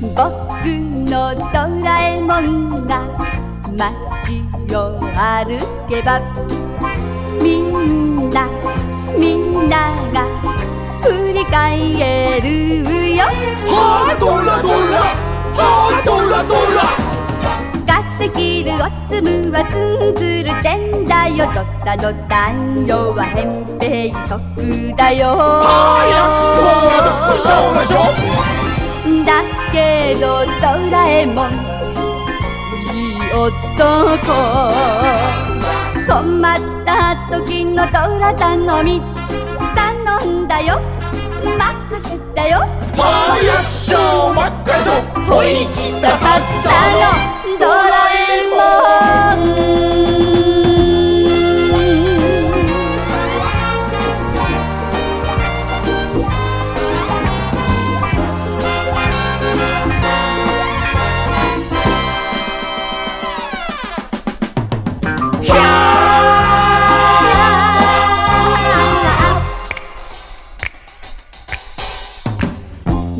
ぼくのドラえもんがまちをあるけばみんなみんながふりかえるよ。はあドラドラはあドラドラ。きるおつむはつんずるてんだよ。ドタドタんよはへんぺいそくだよ。あやすこはどっこいしょうがしょ。だけどドラえもんいい男。困った時のドラ頼み。頼んだよ。任せたよ。はやっしょまっかしょほいきたさっさの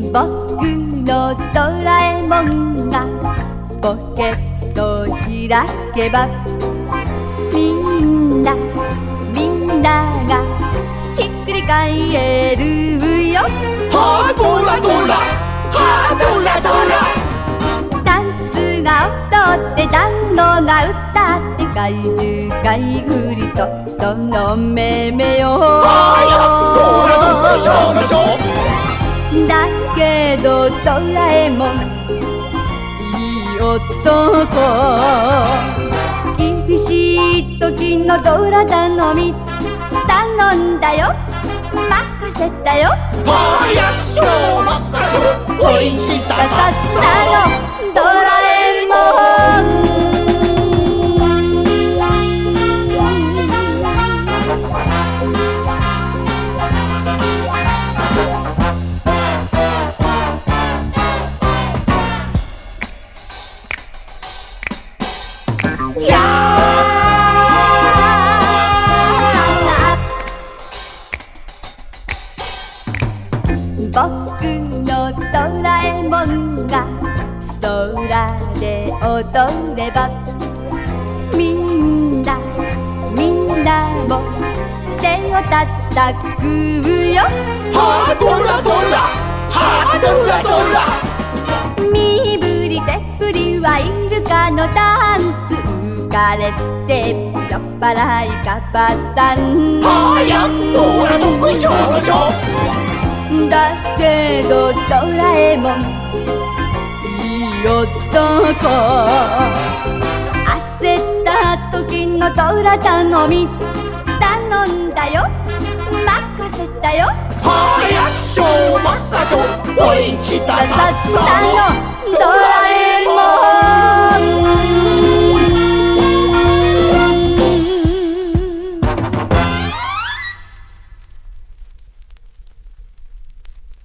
僕のドラえもんがポケットを開けばみんなみんながひっくり返るよ。ーはあドラドラはあドラドラ。ダンスが踊って団子が歌って怪獣がいぐりとどのめめよどドラえもん。いい男。厳しい時のドラ頼み。頼んだよ。任せたよ。はや。っしょまっかしょ。ほいきたささっさの僕のドラえもんが空で踊ればみんなみんなも手を叩くよ。はあドラドラはあドラドラ身振り手振りはイルカのダンス。浮かれステップ酔っ払いカバさん。はやドラどっこいしょましょだけどドラえもん。いい男焦った時のドラ頼み。頼んだよ。任せたよ。はやっしょまかしょおいきたさっさの